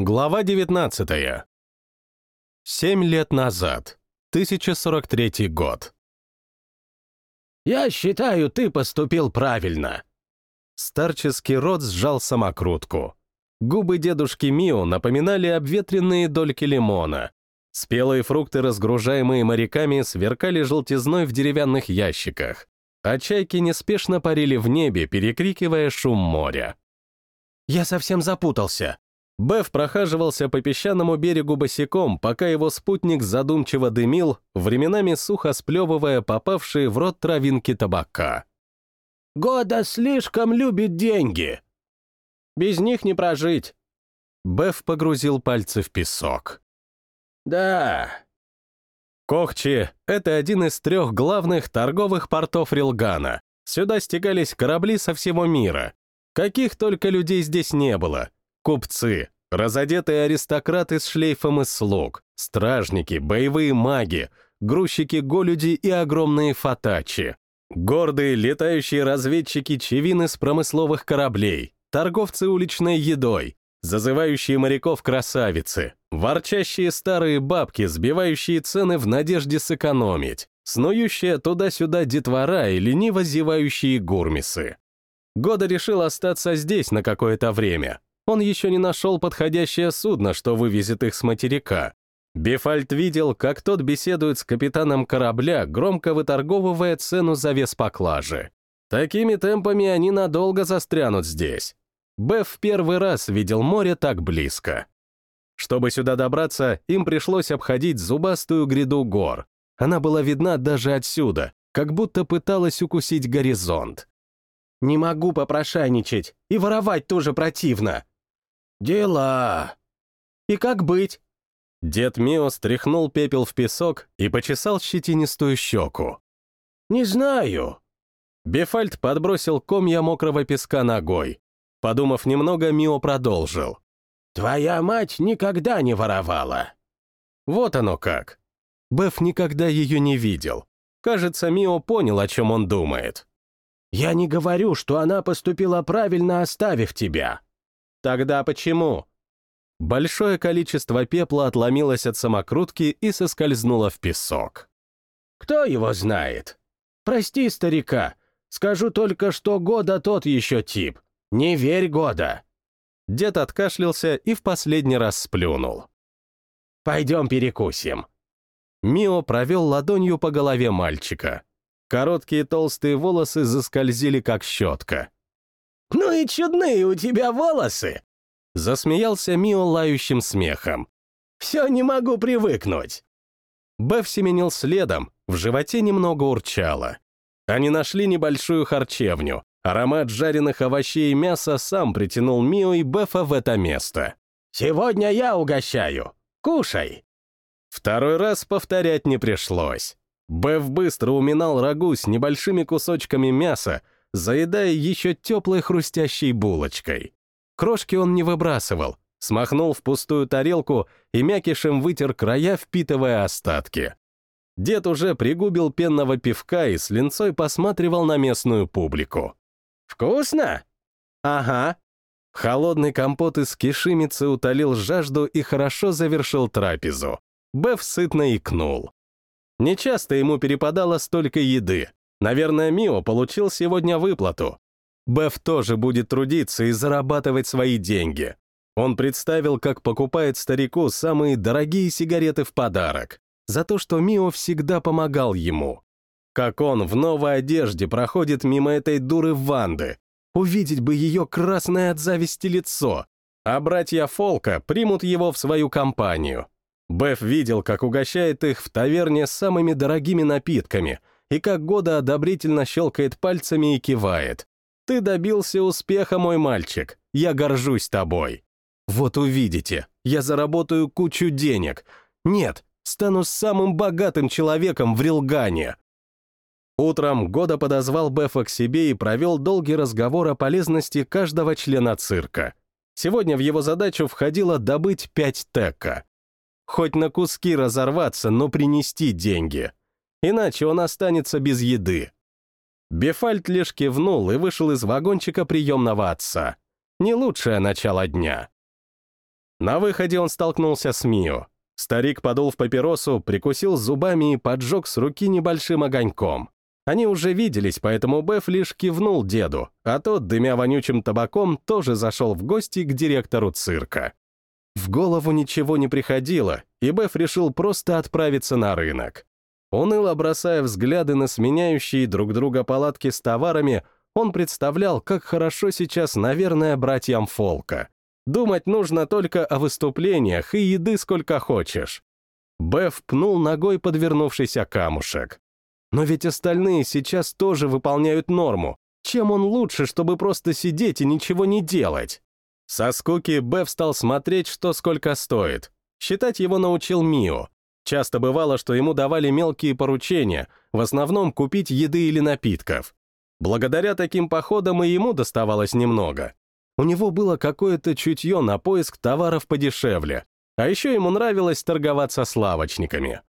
Глава 19. Семь лет назад. 1043 год. «Я считаю, ты поступил правильно». Старческий рот сжал самокрутку. Губы дедушки Мио напоминали обветренные дольки лимона. Спелые фрукты, разгружаемые моряками, сверкали желтизной в деревянных ящиках, а чайки неспешно парили в небе, перекрикивая шум моря. «Я совсем запутался», Беф прохаживался по песчаному берегу босиком, пока его спутник задумчиво дымил, временами сухо сплевывая попавшие в рот травинки табака. «Года слишком любит деньги. Без них не прожить». Беф погрузил пальцы в песок. «Да». Кохчи — это один из трех главных торговых портов Рилгана. Сюда стекались корабли со всего мира. Каких только людей здесь не было — Купцы, разодетые аристократы с шлейфом из слуг, стражники, боевые маги, грузчики-голюди и огромные фатачи, гордые летающие разведчики чевины с промысловых кораблей, торговцы уличной едой, зазывающие моряков красавицы, ворчащие старые бабки, сбивающие цены в надежде сэкономить, снующие туда-сюда детвора и лениво зевающие гурмисы. Года решил остаться здесь на какое-то время, он еще не нашел подходящее судно, что вывезет их с материка. Бефальт видел, как тот беседует с капитаном корабля, громко выторговывая цену за вес поклажи. Такими темпами они надолго застрянут здесь. Беф в первый раз видел море так близко. Чтобы сюда добраться, им пришлось обходить зубастую гряду гор. Она была видна даже отсюда, как будто пыталась укусить горизонт. «Не могу попрошайничать, и воровать тоже противно», «Дела!» «И как быть?» Дед Мио стряхнул пепел в песок и почесал щетинистую щеку. «Не знаю». Бефальт подбросил комья мокрого песка ногой. Подумав немного, Мио продолжил. «Твоя мать никогда не воровала». Вот оно как. Беф никогда ее не видел. Кажется, Мио понял, о чем он думает. «Я не говорю, что она поступила правильно, оставив тебя. Тогда почему? Большое количество пепла отломилось от самокрутки и соскользнуло в песок. Кто его знает? Прости, старика, скажу только, что года тот еще тип. Не верь года. Дед откашлялся и в последний раз сплюнул. «Пойдем перекусим». Мио провел ладонью по голове мальчика. Короткие толстые волосы заскользили, как щетка. «Ну и чудные у тебя волосы!» Засмеялся Мио лающим смехом. «Все не могу привыкнуть!» Беф семенил следом, в животе немного урчало. Они нашли небольшую харчевню. Аромат жареных овощей и мяса сам притянул Мио и Бефа в это место. «Сегодня я угощаю. Кушай!» Второй раз повторять не пришлось. Беф быстро уминал рагу с небольшими кусочками мяса, заедая еще теплой хрустящей булочкой. Крошки он не выбрасывал, смахнул в пустую тарелку и мякишем вытер края, впитывая остатки. Дед уже пригубил пенного пивка и с линцой посматривал на местную публику. «Вкусно?» «Ага». Холодный компот из кишимицы утолил жажду и хорошо завершил трапезу. Беф сытно икнул. Нечасто ему перепадало столько еды, Наверное, Мио получил сегодня выплату. Беф тоже будет трудиться и зарабатывать свои деньги. Он представил, как покупает старику самые дорогие сигареты в подарок, за то, что Мио всегда помогал ему. Как он в новой одежде проходит мимо этой дуры Ванды. Увидеть бы ее красное от зависти лицо. А братья Фолка примут его в свою компанию. Беф видел, как угощает их в таверне самыми дорогими напитками — и как Года одобрительно щелкает пальцами и кивает. «Ты добился успеха, мой мальчик, я горжусь тобой». Вот увидите, я заработаю кучу денег. Нет, стану самым богатым человеком в Рилгане. Утром Года подозвал Бефа к себе и провел долгий разговор о полезности каждого члена цирка. Сегодня в его задачу входило добыть пять текка. Хоть на куски разорваться, но принести деньги иначе он останется без еды. Бефальт лишь кивнул и вышел из вагончика приемного отца. Не лучшее начало дня. На выходе он столкнулся с Мио. Старик подул в папиросу, прикусил зубами и поджег с руки небольшим огоньком. Они уже виделись, поэтому Беф лишь кивнул деду, а тот, дымя вонючим табаком, тоже зашел в гости к директору цирка. В голову ничего не приходило, и Беф решил просто отправиться на рынок. Уныло бросая взгляды на сменяющие друг друга палатки с товарами, он представлял, как хорошо сейчас, наверное, братьям Фолка. Думать нужно только о выступлениях и еды сколько хочешь. Беф пнул ногой подвернувшийся камушек. Но ведь остальные сейчас тоже выполняют норму. Чем он лучше, чтобы просто сидеть и ничего не делать? Со скуки Беф стал смотреть, что сколько стоит. Считать его научил Мио. Часто бывало, что ему давали мелкие поручения, в основном купить еды или напитков. Благодаря таким походам и ему доставалось немного. У него было какое-то чутье на поиск товаров подешевле, а еще ему нравилось торговаться с лавочниками.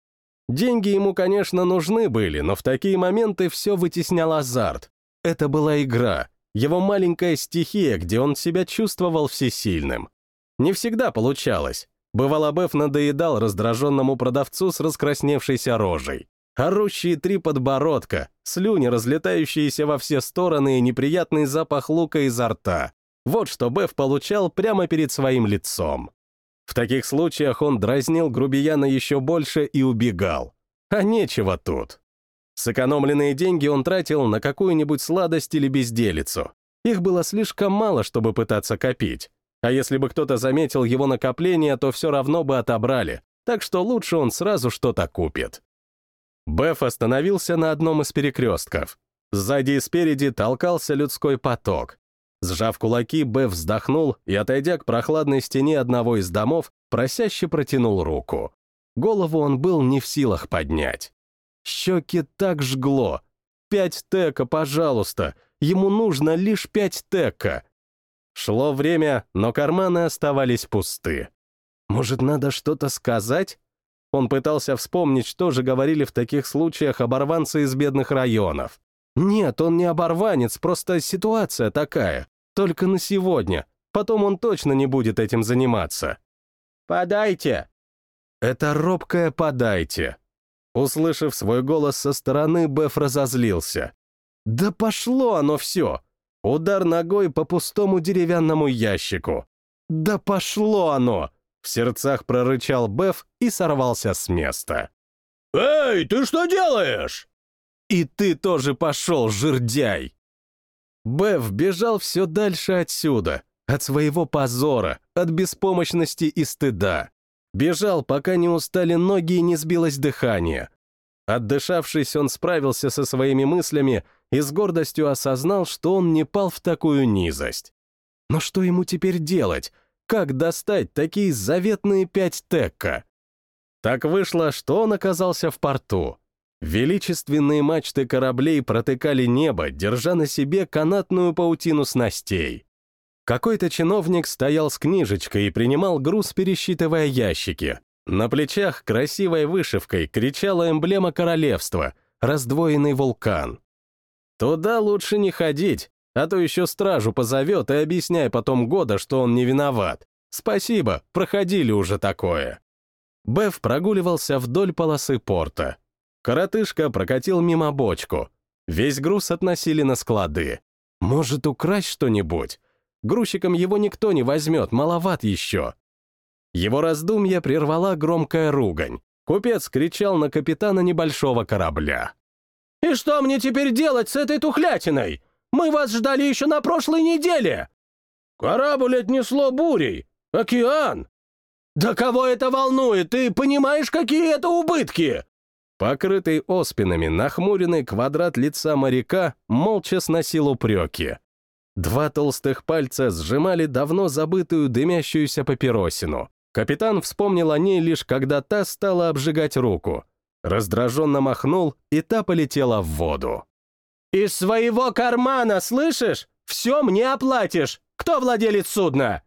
Деньги ему, конечно, нужны были, но в такие моменты все вытеснял азарт. Это была игра, его маленькая стихия, где он себя чувствовал всесильным. Не всегда получалось. Бывало, Беф надоедал раздраженному продавцу с раскрасневшейся рожей. Орущие три подбородка, слюни, разлетающиеся во все стороны и неприятный запах лука изо рта. Вот что Беф получал прямо перед своим лицом. В таких случаях он дразнил грубияна еще больше и убегал. А нечего тут. Сэкономленные деньги он тратил на какую-нибудь сладость или безделицу. Их было слишком мало, чтобы пытаться копить. А если бы кто-то заметил его накопление, то все равно бы отобрали, так что лучше он сразу что-то купит. Беф остановился на одном из перекрестков. Сзади и спереди толкался людской поток. Сжав кулаки, Беф вздохнул и, отойдя к прохладной стене одного из домов, просяще протянул руку. Голову он был не в силах поднять. Щеки так жгло. «Пять тека, пожалуйста! Ему нужно лишь пять тека!» Шло время, но карманы оставались пусты. Может, надо что-то сказать? Он пытался вспомнить, что же говорили в таких случаях оборванцы из бедных районов. Нет, он не оборванец, просто ситуация такая. Только на сегодня. Потом он точно не будет этим заниматься. «Подайте!» Это робкое «подайте». Услышав свой голос со стороны, Беф разозлился. «Да пошло оно все! Удар ногой по пустому деревянному ящику. «Да пошло оно!» — в сердцах прорычал Беф и сорвался с места. «Эй, ты что делаешь?» «И ты тоже пошел, жердяй!» Беф бежал все дальше отсюда, от своего позора, от беспомощности и стыда. Бежал, пока не устали ноги и не сбилось дыхание. Отдышавшись, он справился со своими мыслями и с гордостью осознал, что он не пал в такую низость. Но что ему теперь делать? Как достать такие заветные пять текка? Так вышло, что он оказался в порту. Величественные мачты кораблей протыкали небо, держа на себе канатную паутину снастей. Какой-то чиновник стоял с книжечкой и принимал груз, пересчитывая ящики. На плечах красивой вышивкой кричала эмблема королевства — раздвоенный вулкан. Туда лучше не ходить, а то еще стражу позовет и объясняй потом года, что он не виноват. Спасибо, проходили уже такое. Беф прогуливался вдоль полосы порта. Коротышка прокатил мимо бочку. Весь груз относили на склады. Может, украсть что-нибудь? Грузчиком его никто не возьмет, маловат еще. Его раздумья прервала громкая ругань. Купец кричал на капитана небольшого корабля. «И что мне теперь делать с этой тухлятиной? Мы вас ждали еще на прошлой неделе!» «Корабль отнесло бурей! Океан!» «Да кого это волнует? Ты понимаешь, какие это убытки?» Покрытый оспинами нахмуренный квадрат лица моряка молча сносил упреки. Два толстых пальца сжимали давно забытую дымящуюся папиросину. Капитан вспомнил о ней лишь когда та стала обжигать руку. Раздраженно махнул, и та полетела в воду. «Из своего кармана, слышишь? Все мне оплатишь! Кто владелец судна?»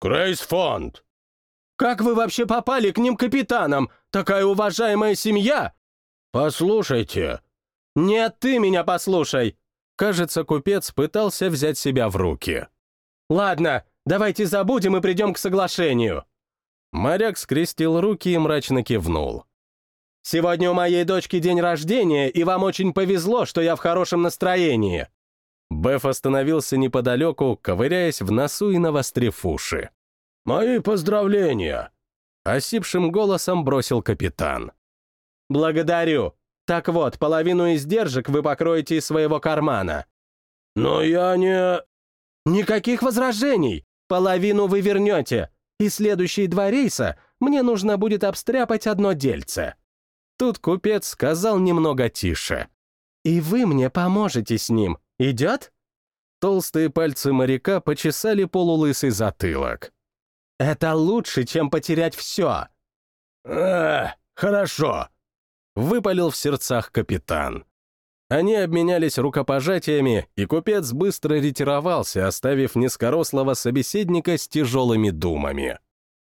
«Крейсфонд». «Как вы вообще попали к ним капитаном? Такая уважаемая семья!» «Послушайте». «Нет, ты меня послушай!» Кажется, купец пытался взять себя в руки. «Ладно, Давайте забудем и придем к соглашению». Моряк скрестил руки и мрачно кивнул. «Сегодня у моей дочки день рождения, и вам очень повезло, что я в хорошем настроении». Беф остановился неподалеку, ковыряясь в носу и навострив уши. «Мои поздравления!» — осипшим голосом бросил капитан. «Благодарю. Так вот, половину издержек вы покроете из своего кармана». «Но я не...» «Никаких возражений. Половину вы вернете. И следующие два рейса мне нужно будет обстряпать одно дельце». Тут купец сказал немного тише. «И вы мне поможете с ним. Идет?» Толстые пальцы моряка почесали полулысый затылок. «Это лучше, чем потерять все». «Э, хорошо», — выпалил в сердцах капитан. Они обменялись рукопожатиями, и купец быстро ретировался, оставив низкорослого собеседника с тяжелыми думами.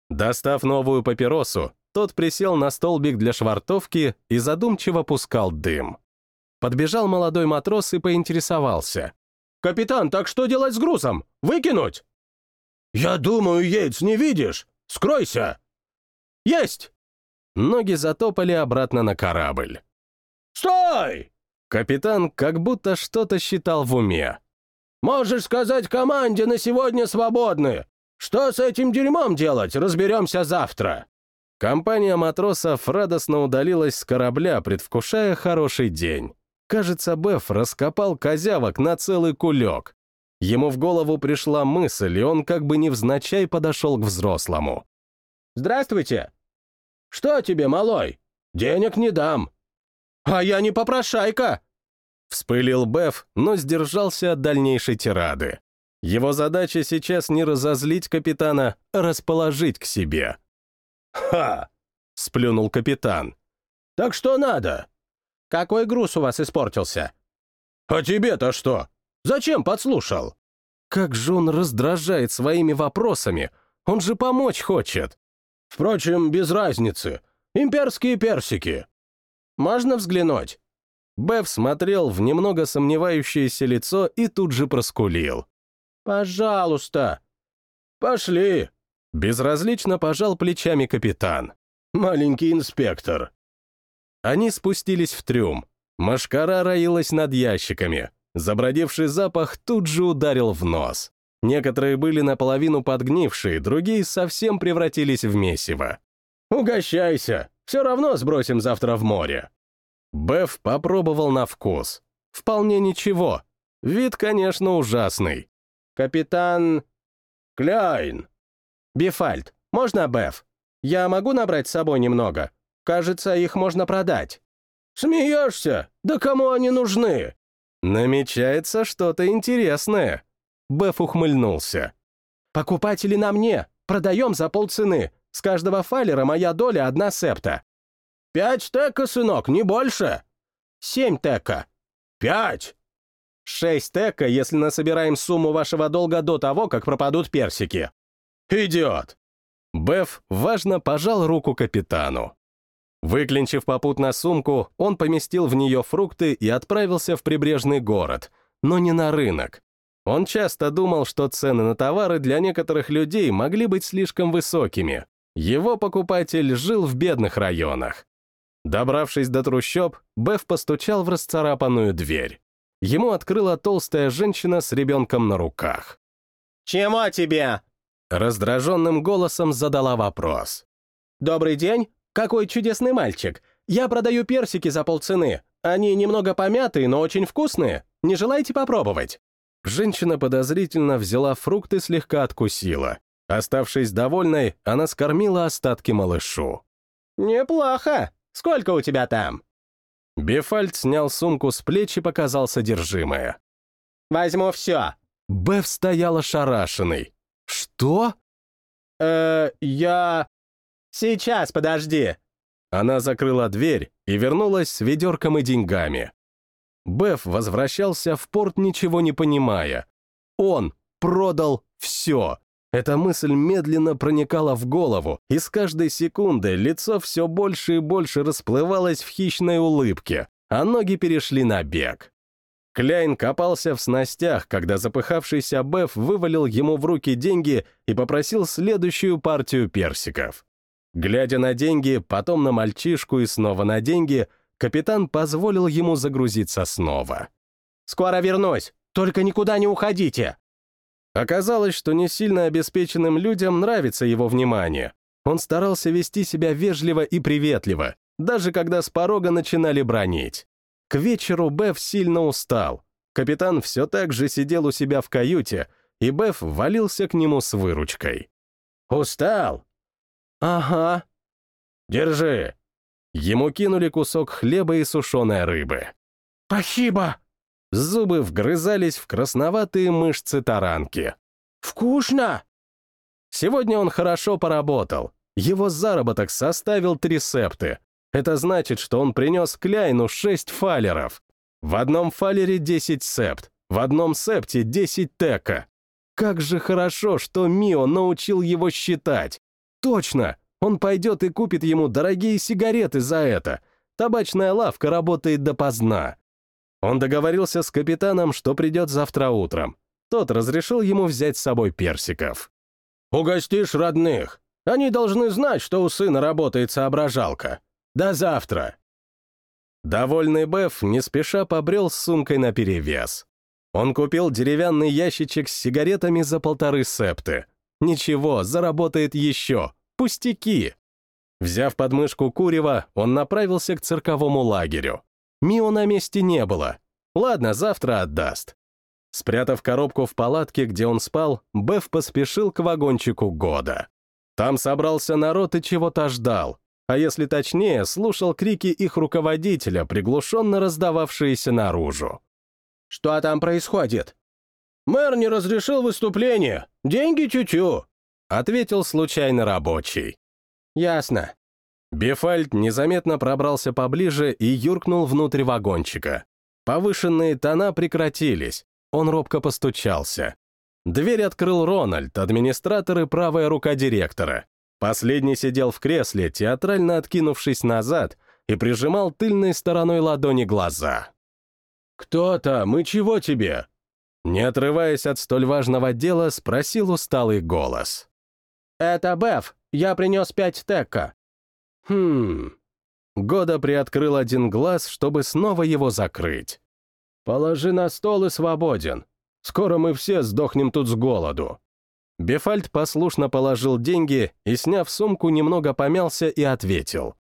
Достав новую папиросу, тот присел на столбик для швартовки и задумчиво пускал дым. Подбежал молодой матрос и поинтересовался. «Капитан, так что делать с грузом? Выкинуть?» «Я думаю, Йейтс, не видишь? Скройся!» «Есть!» Ноги затопали обратно на корабль. «Стой!» Капитан как будто что-то считал в уме. «Можешь сказать команде на сегодня свободны. Что с этим дерьмом делать, разберемся завтра». Компания матросов радостно удалилась с корабля, предвкушая хороший день. Кажется, Беф раскопал козявок на целый кулек. Ему в голову пришла мысль, и он как бы невзначай подошел к взрослому. «Здравствуйте!» «Что тебе, малой? Денег не дам. «А я не попрошайка!» Вспылил Беф, но сдержался от дальнейшей тирады. Его задача сейчас не разозлить капитана, а расположить к себе. «Ха!» — сплюнул капитан. «Так что надо?» «Какой груз у вас испортился?» «А тебе-то что? Зачем подслушал?» Как же он раздражает своими вопросами, он же помочь хочет. Впрочем, без разницы. Имперские персики. Можно взглянуть?» Беф смотрел в немного сомневающееся лицо и тут же проскулил. «Пожалуйста!» «Пошли!» Безразлично пожал плечами капитан. «Маленький инспектор!» Они спустились в трюм. Машкара роилась над ящиками. Забродивший запах тут же ударил в нос. Некоторые были наполовину подгнившие, другие совсем превратились в месиво. «Угощайся!» Все равно сбросим завтра в море». Беф попробовал на вкус. Вполне ничего. Вид, конечно, ужасный. «Капитан...» «Кляйн». «Бифальт, можно Беф? Я могу набрать с собой немного? Кажется, их можно продать». «Смеешься? Да кому они нужны?» «Намечается что-то интересное». Беф ухмыльнулся. «Покупатели на мне. Продаем за полцены. С каждого фалера моя доля одна септа. Пять тека, сынок, не больше. Семь тека. Пять. Шесть тека, если насобираем сумму вашего долга до того, как пропадут персики. Идиот. Беф важно пожал руку капитану. Выклинчив попутно сумку, он поместил в нее фрукты и отправился в прибрежный город, но не на рынок. Он часто думал, что цены на товары для некоторых людей могли быть слишком высокими, его покупатель жил в бедных районах. Добравшись до трущоб, Беф постучал в расцарапанную дверь. Ему открыла толстая женщина с ребенком на руках. «Чему тебе?» Раздраженным голосом задала вопрос. «Добрый день. Какой чудесный мальчик. Я продаю персики за полцены. Они немного помятые, но очень вкусные. Не желаете попробовать?» Женщина подозрительно взяла фрукты и слегка откусила. Оставшись довольной, она скормила остатки малышу. «Неплохо. Сколько у тебя там?» Бефальд снял сумку с плеч и показал содержимое. «Возьму все». Беф стоял ошарашенный. «Что?» «Э, я...» «Сейчас, подожди». Она закрыла дверь и вернулась с ведерком и деньгами. Беф возвращался в порт, ничего не понимая. Он продал все. Эта мысль медленно проникала в голову, и с каждой секунды лицо все больше и больше расплывалось в хищной улыбке, а ноги перешли на бег. Кляйн копался в снастях, когда запыхавшийся Беф вывалил ему в руки деньги и попросил следующую партию персиков. Глядя на деньги, потом на мальчишку и снова на деньги, капитан позволил ему загрузиться снова. «Скоро вернусь, только никуда не уходите!» Оказалось, что не сильно обеспеченным людям нравится его внимание. Он старался вести себя вежливо и приветливо, даже когда с порога начинали бронить. К вечеру Беф сильно устал. Капитан все так же сидел у себя в каюте, и Беф валился к нему с выручкой. «Устал?» «Ага». «Держи». Ему кинули кусок хлеба и сушеной рыбы. «Спасибо!» Зубы вгрызались в красноватые мышцы таранки. «Вкусно!» Сегодня он хорошо поработал. Его заработок составил три септы. Это значит, что он принес Кляйну шесть фалеров. В одном фалере 10 септ, в одном септе 10 тека. Как же хорошо, что Мио научил его считать. Точно, он пойдет и купит ему дорогие сигареты за это. Табачная лавка работает допоздна. Он договорился с капитаном, что придет завтра утром. Тот разрешил ему взять с собой персиков. «Угостишь родных. Они должны знать, что у сына работает соображалка. До завтра!» Довольный Беф не спеша побрел с сумкой наперевес. Он купил деревянный ящичек с сигаретами за полторы септы. Ничего, заработает еще. Пустяки. Взяв подмышку курева, он направился к цирковому лагерю. Мио на месте не было. Ладно, завтра отдаст. Спрятав коробку в палатке, где он спал, Беф поспешил к вагончику года. Там собрался народ и чего-то ждал, а если точнее, слушал крики их руководителя, приглушенно раздававшиеся наружу. «Что там происходит?» «Мэр не разрешил выступление. Деньги тю-тю», — ответил случайно рабочий. «Ясно. Бефальд незаметно пробрался поближе и юркнул внутрь вагончика. Повышенные тона прекратились. Он робко постучался. Дверь открыл Рональд, администратор и правая рука директора. Последний сидел в кресле, театрально откинувшись назад, и прижимал тыльной стороной ладони глаза. «Кто там и чего тебе?» Не отрываясь от столь важного дела, спросил усталый голос. «Это Беф. Я принес пять текка. Хм... Года приоткрыл один глаз, чтобы снова его закрыть. «Положи на стол и свободен. Скоро мы все сдохнем тут с голоду». Бефальд послушно положил деньги и, сняв сумку, немного помялся и ответил.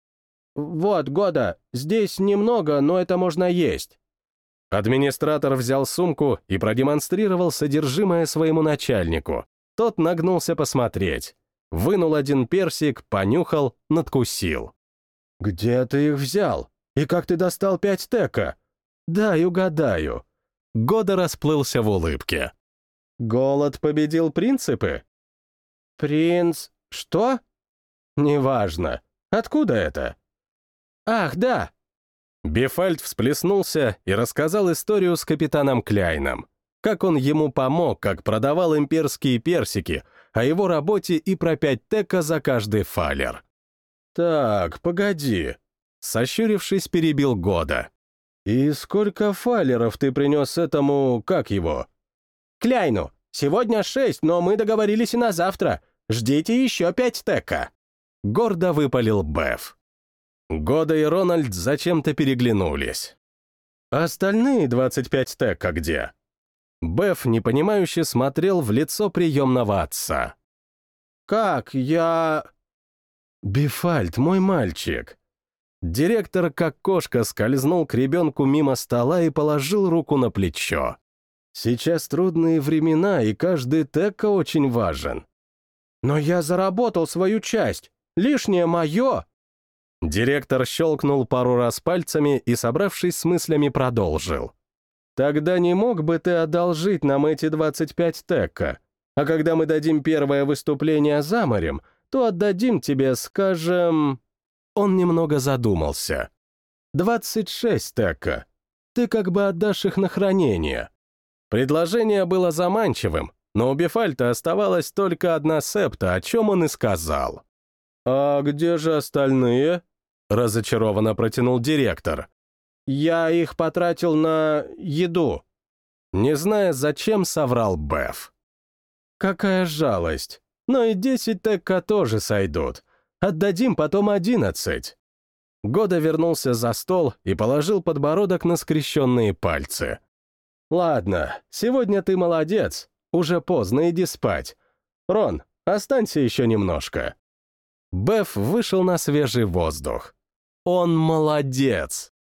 «Вот, Года, здесь немного, но это можно есть». Администратор взял сумку и продемонстрировал содержимое своему начальнику. Тот нагнулся посмотреть вынул один персик, понюхал, надкусил. «Где ты их взял? И как ты достал пять тека?» «Дай угадаю». Года расплылся в улыбке. «Голод победил принципы?» «Принц... что?» «Неважно. Откуда это?» «Ах, да!» Бефальд всплеснулся и рассказал историю с капитаном Кляйном. Как он ему помог, как продавал имперские персики, о его работе и про пять тека за каждый фалер. «Так, погоди», — сощурившись, перебил Года. «И сколько фалеров ты принес этому, как его?» «Кляйну. Сегодня шесть, но мы договорились и на завтра. Ждите еще пять тека». Гордо выпалил Беф. Года и Рональд зачем-то переглянулись. «Остальные 25 тека где?» Беф непонимающе смотрел в лицо приемного отца. «Как? Я...» «Бифальд, мой мальчик». Директор, как кошка, скользнул к ребенку мимо стола и положил руку на плечо. «Сейчас трудные времена, и каждый текка очень важен». «Но я заработал свою часть. Лишнее мое!» Директор щелкнул пару раз пальцами и, собравшись с мыслями, продолжил. Тогда не мог бы ты одолжить нам эти 25 текка? А когда мы дадим первое выступление за морем, то отдадим тебе, скажем...» Он немного задумался. «26 текка. Ты как бы отдашь их на хранение». Предложение было заманчивым, но у Бефальта оставалась только одна септа, о чем он и сказал. «А где же остальные?» — разочарованно протянул директор. я их потратил на еду. Не зная, зачем соврал Беф. Какая жалость. Но и 10 текка тоже сойдут. Отдадим потом 11. Года вернулся за стол и положил подбородок на скрещенные пальцы. Ладно, сегодня ты молодец. Уже поздно, иди спать. Рон, останься еще немножко. Беф вышел на свежий воздух. Он молодец.